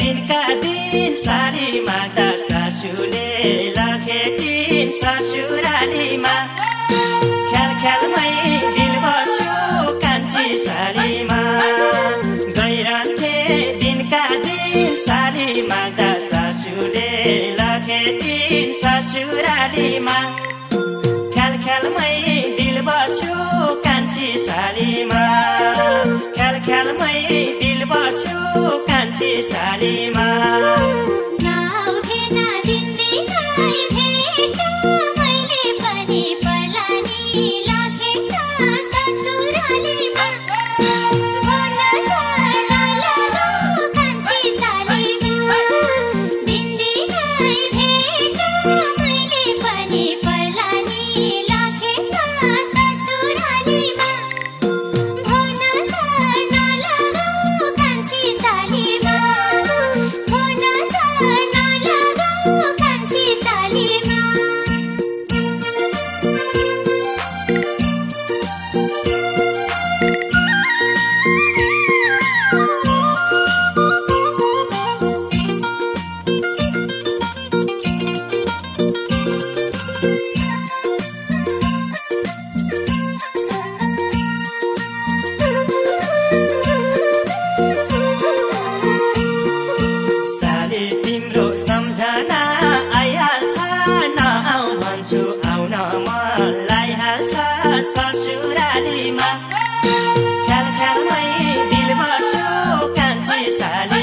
दिनका दिन साली माता सासूले लखेटी ससुरालीमा ख्याल ख्यालमै दिल बसु कान्छी सारीमा। गइरहन्थे दिनका दिन साली माता सासूले लखेटी ससुरालीमा बस्यो कान्छी